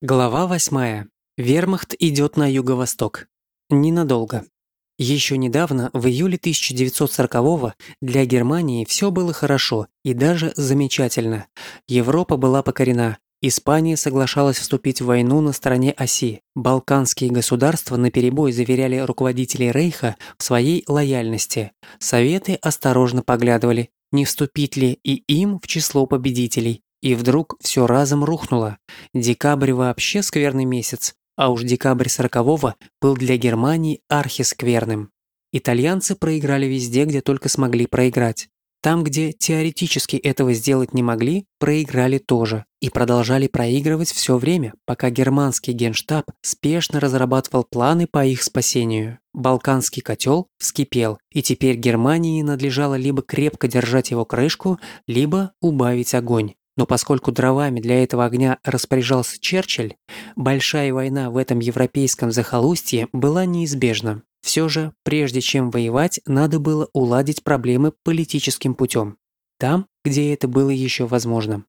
Глава 8. Вермахт идет на юго-восток. Ненадолго. Еще недавно, в июле 1940-го, для Германии все было хорошо и даже замечательно. Европа была покорена. Испания соглашалась вступить в войну на стороне оси. Балканские государства наперебой заверяли руководителей Рейха в своей лояльности. Советы осторожно поглядывали, не вступить ли и им в число победителей. И вдруг все разом рухнуло. Декабрь вообще скверный месяц, а уж декабрь сорокового был для Германии архискверным. Итальянцы проиграли везде, где только смогли проиграть. Там, где теоретически этого сделать не могли, проиграли тоже. И продолжали проигрывать все время, пока германский генштаб спешно разрабатывал планы по их спасению. Балканский котел вскипел, и теперь Германии надлежало либо крепко держать его крышку, либо убавить огонь. Но поскольку дровами для этого огня распоряжался Черчилль, большая война в этом европейском захолустье была неизбежна. Все же, прежде чем воевать, надо было уладить проблемы политическим путем. Там, где это было еще возможно.